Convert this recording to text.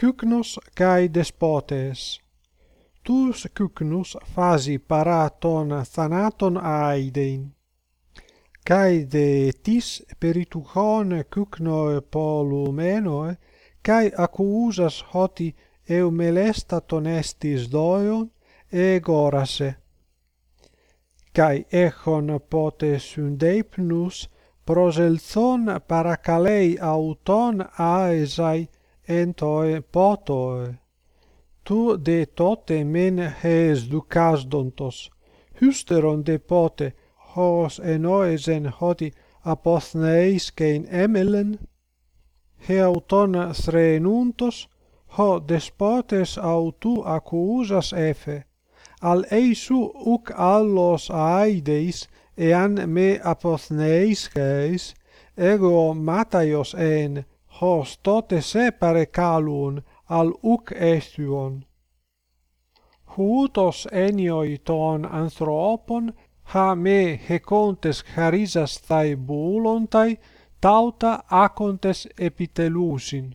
Cycnus kai despotes Τους Cycnus phasi paraton thanaton aidein kai de tis perituchon Cycno polumenoe kai acusas hoti eumelestaton estis doion εγόρασε. Καί έχον πότε συνδέπνους προσελθόν παρακαλέει αυτον αεζαι entoe potoi. Tu de tote men hes ducasdontos, hysteron de pote, hos enoesen hoti apothneis kein emelen, heauton threnuntos, ho despotes autu accusas efe, al eisu uc allos aideis, ean me apothneis keis, ego mataios en, hos tote separe calun al uc estuon. Huutos enioi ton anthropon, ha me hecontes charisas thai bulontai tauta acontes epitelusin.